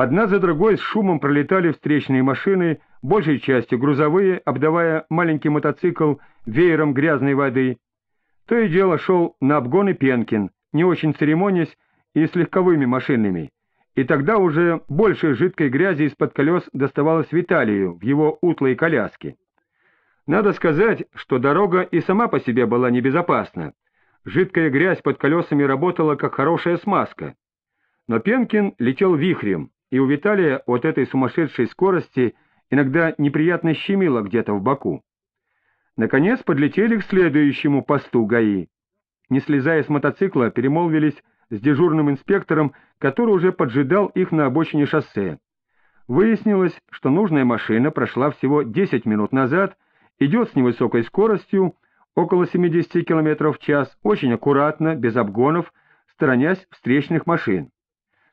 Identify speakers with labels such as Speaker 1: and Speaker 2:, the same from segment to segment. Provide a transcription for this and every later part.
Speaker 1: Одна за другой с шумом пролетали встречные машины, большей частью грузовые, обдавая маленький мотоцикл веером грязной воды. То и дело шел на обгоны Пенкин, не очень церемонясь и с легковыми машинами, и тогда уже больше жидкой грязи из-под колес доставалось Виталию в его утлой коляске. Надо сказать, что дорога и сама по себе была небезопасна. Жидкая грязь под колесами работала как хорошая смазка. Но Пенкин летел вихрем, и у Виталия от этой сумасшедшей скорости иногда неприятно щемило где-то в боку. Наконец подлетели к следующему посту ГАИ. Не слезая с мотоцикла, перемолвились с дежурным инспектором, который уже поджидал их на обочине шоссе. Выяснилось, что нужная машина прошла всего 10 минут назад, идет с невысокой скоростью, около 70 км в час, очень аккуратно, без обгонов, сторонясь встречных машин.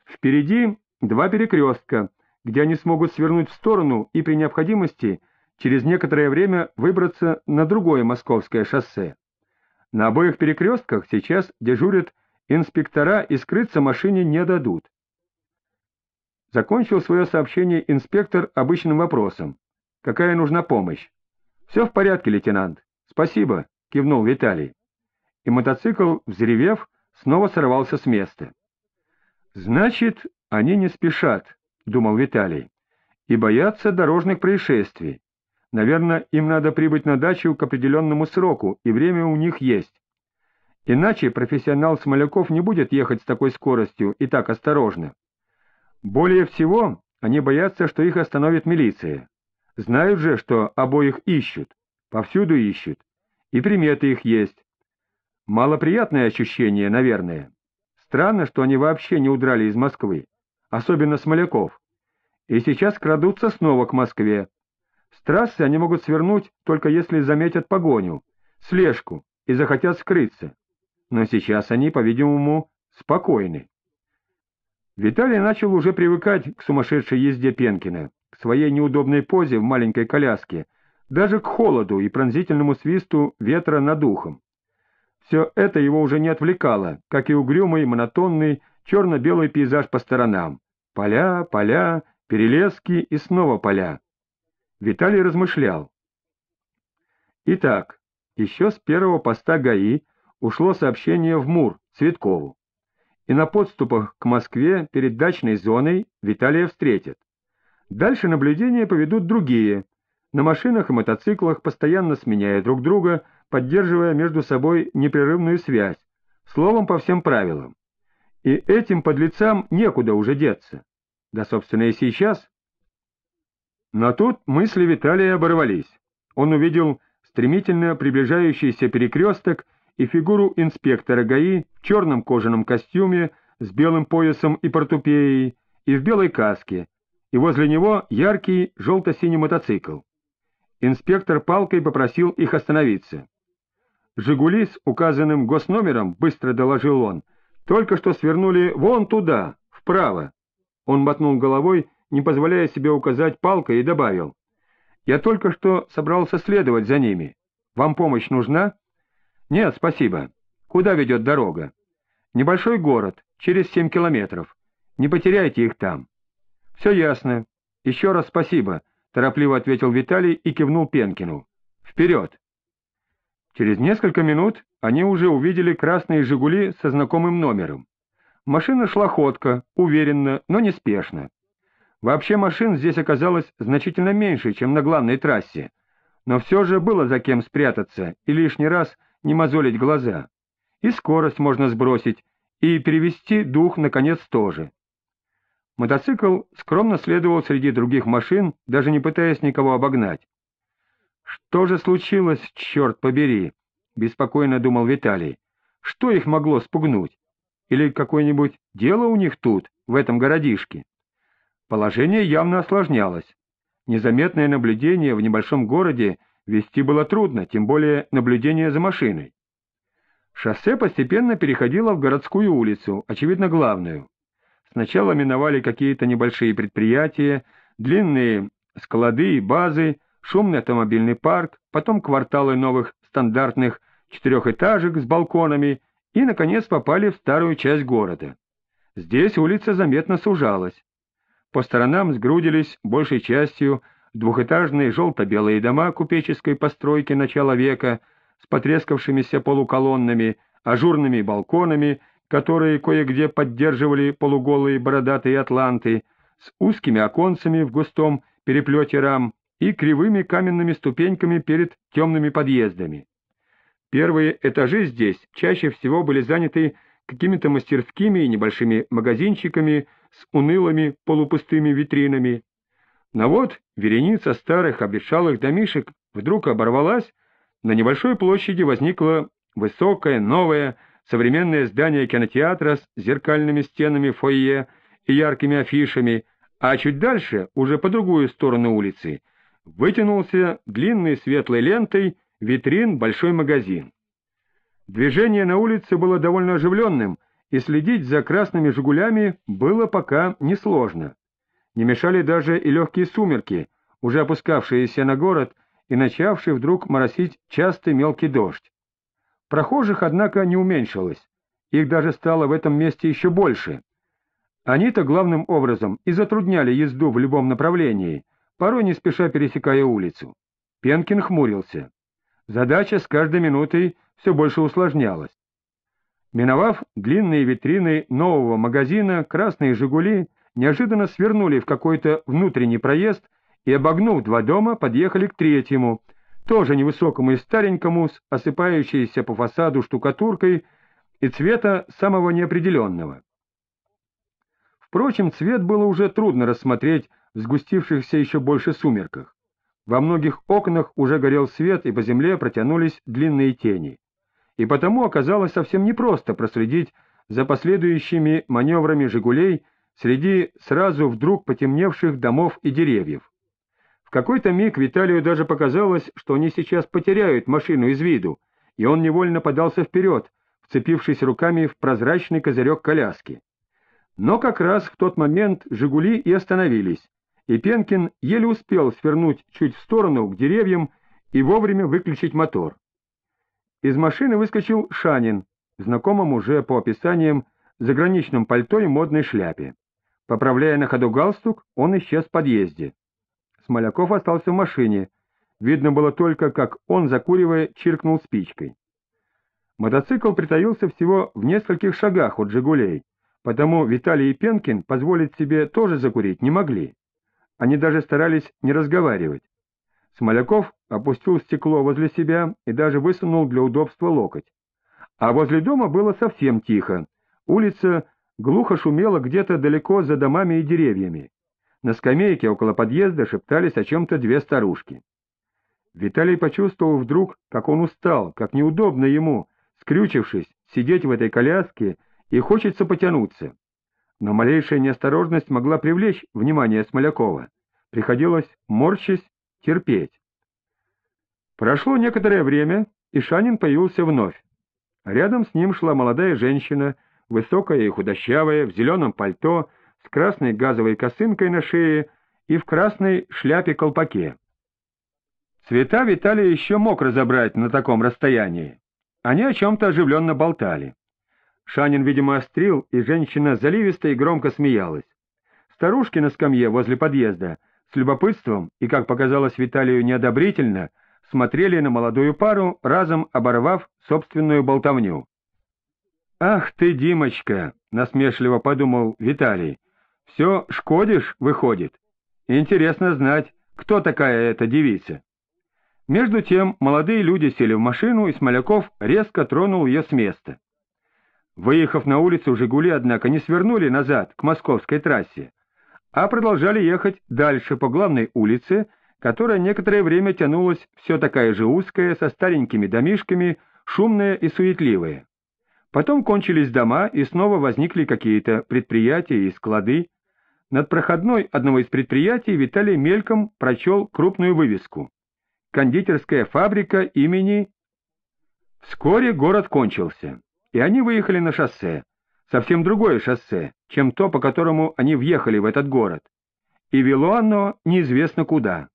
Speaker 1: Впереди два перекрестка, где они смогут свернуть в сторону и при необходимости через некоторое время выбраться на другое московское шоссе. На обоих перекрестках сейчас дежурят инспектора и скрыться машине не дадут. Закончил свое сообщение инспектор обычным вопросом. «Какая нужна помощь?» «Все в порядке, лейтенант. Спасибо», — кивнул Виталий. И мотоцикл, взревев, снова сорвался с места. «Значит, они не спешат», — думал Виталий, — «и боятся дорожных происшествий. Наверное, им надо прибыть на дачу к определенному сроку, и время у них есть. Иначе профессионал Смоляков не будет ехать с такой скоростью и так осторожно. Более всего, они боятся, что их остановит милиция. Знают же, что обоих ищут, повсюду ищут, и приметы их есть. Малоприятное ощущение, наверное. Странно, что они вообще не удрали из Москвы, особенно Смоляков. И сейчас крадутся снова к Москве. С трассы они могут свернуть, только если заметят погоню, слежку и захотят скрыться но сейчас они, по-видимому, спокойны. Виталий начал уже привыкать к сумасшедшей езде Пенкина, к своей неудобной позе в маленькой коляске, даже к холоду и пронзительному свисту ветра над ухом. Все это его уже не отвлекало, как и угрюмый, монотонный, черно-белый пейзаж по сторонам. Поля, поля, перелески и снова поля. Виталий размышлял. Итак, еще с первого поста ГАИ ушло сообщение в Мур, Цветкову. И на подступах к Москве перед дачной зоной Виталия встретят. Дальше наблюдения поведут другие, на машинах и мотоциклах, постоянно сменяя друг друга, поддерживая между собой непрерывную связь, словом по всем правилам. И этим подлецам некуда уже деться. Да, собственно, и сейчас. Но тут мысли Виталия оборвались. Он увидел стремительно приближающийся перекресток и фигуру инспектора ГАИ в черном кожаном костюме с белым поясом и портупеей и в белой каске, и возле него яркий желто-синий мотоцикл. Инспектор палкой попросил их остановиться. «Жигули» с указанным госномером, быстро доложил он, только что свернули вон туда, вправо. Он мотнул головой, не позволяя себе указать палкой, и добавил. «Я только что собрался следовать за ними. Вам помощь нужна?» «Нет, спасибо. Куда ведет дорога?» «Небольшой город, через семь километров. Не потеряйте их там». «Все ясно. Еще раз спасибо», — торопливо ответил Виталий и кивнул Пенкину. «Вперед!» Через несколько минут они уже увидели красные «Жигули» со знакомым номером. Машина шла ходко, уверенно, но неспешно. Вообще машин здесь оказалось значительно меньше, чем на главной трассе, но все же было за кем спрятаться и лишний раз не мозолить глаза. И скорость можно сбросить, и перевести дух, наконец, тоже. Мотоцикл скромно следовал среди других машин, даже не пытаясь никого обогнать. «Что же случилось, черт побери?» — беспокойно думал Виталий. «Что их могло спугнуть? Или какое-нибудь дело у них тут, в этом городишке?» Положение явно осложнялось. Незаметное наблюдение в небольшом городе Вести было трудно, тем более наблюдение за машиной. Шоссе постепенно переходило в городскую улицу, очевидно главную. Сначала миновали какие-то небольшие предприятия, длинные склады и базы, шумный автомобильный парк, потом кварталы новых стандартных четырехэтажек с балконами и, наконец, попали в старую часть города. Здесь улица заметно сужалась. по сторонам сгрудились большей частью двухэтажные желто-белые дома купеческой постройки начала века с потрескавшимися полуколоннами, ажурными балконами, которые кое-где поддерживали полуголые бородатые атланты, с узкими оконцами в густом переплете рам и кривыми каменными ступеньками перед темными подъездами. Первые этажи здесь чаще всего были заняты какими-то мастерскими и небольшими магазинчиками с унылыми полупустыми витринами. Но вот вереница старых обветшалых домишек вдруг оборвалась, на небольшой площади возникло высокое, новое, современное здание кинотеатра с зеркальными стенами фойе и яркими афишами, а чуть дальше, уже по другую сторону улицы, вытянулся длинной светлой лентой витрин большой магазин. Движение на улице было довольно оживленным, и следить за красными «Жигулями» было пока несложно. Не мешали даже и легкие сумерки, уже опускавшиеся на город и начавший вдруг моросить частый мелкий дождь. Прохожих, однако, не уменьшилось, их даже стало в этом месте еще больше. Они-то главным образом и затрудняли езду в любом направлении, порой не спеша пересекая улицу. Пенкин хмурился. Задача с каждой минутой все больше усложнялась. Миновав длинные витрины нового магазина, красные «Жигули» неожиданно свернули в какой-то внутренний проезд и, обогнув два дома, подъехали к третьему, тоже невысокому и старенькому, с осыпающейся по фасаду штукатуркой и цвета самого неопределенного. Впрочем, цвет было уже трудно рассмотреть сгустившихся еще больше сумерках. Во многих окнах уже горел свет, и по земле протянулись длинные тени и потому оказалось совсем непросто проследить за последующими маневрами «Жигулей» среди сразу вдруг потемневших домов и деревьев. В какой-то миг Виталию даже показалось, что они сейчас потеряют машину из виду, и он невольно подался вперед, вцепившись руками в прозрачный козырек коляски. Но как раз в тот момент «Жигули» и остановились, и Пенкин еле успел свернуть чуть в сторону к деревьям и вовремя выключить мотор. Из машины выскочил Шанин, знакомым уже по описаниям заграничном пальто и модной шляпе. Поправляя на ходу галстук, он исчез в подъезде. Смоляков остался в машине. Видно было только, как он, закуривая, чиркнул спичкой. Мотоцикл притаился всего в нескольких шагах от «Жигулей», потому Виталий и Пенкин позволить себе тоже закурить не могли. Они даже старались не разговаривать. Смоляков опустил стекло возле себя и даже высунул для удобства локоть. А возле дома было совсем тихо. Улица глухо шумела где-то далеко за домами и деревьями. На скамейке около подъезда шептались о чем-то две старушки. Виталий почувствовал вдруг, как он устал, как неудобно ему, скрючившись, сидеть в этой коляске и хочется потянуться. Но малейшая неосторожность могла привлечь внимание Смолякова. Приходилось, морщись, терпеть. Прошло некоторое время, и Шанин появился вновь. Рядом с ним шла молодая женщина, высокая и худощавая, в зеленом пальто, с красной газовой косынкой на шее и в красной шляпе-колпаке. Цвета Виталий еще мог разобрать на таком расстоянии. Они о чем-то оживленно болтали. Шанин, видимо, острил, и женщина заливисто и громко смеялась. Старушки на скамье возле подъезда с любопытством и, как показалось Виталию, неодобрительно, смотрели на молодую пару, разом оборвав собственную болтовню. «Ах ты, Димочка!» — насмешливо подумал Виталий. «Все шкодишь, выходит. Интересно знать, кто такая эта девица». Между тем молодые люди сели в машину, и Смоляков резко тронул ее с места. Выехав на улицу, «Жигули», однако, не свернули назад, к московской трассе, а продолжали ехать дальше по главной улице, которая некоторое время тянулась все такая же узкая, со старенькими домишками, шумная и суетливая. Потом кончились дома, и снова возникли какие-то предприятия и склады. Над проходной одного из предприятий Виталий мельком прочел крупную вывеску. «Кондитерская фабрика имени...» Вскоре город кончился, и они выехали на шоссе, совсем другое шоссе, чем то, по которому они въехали в этот город, и вело оно неизвестно куда.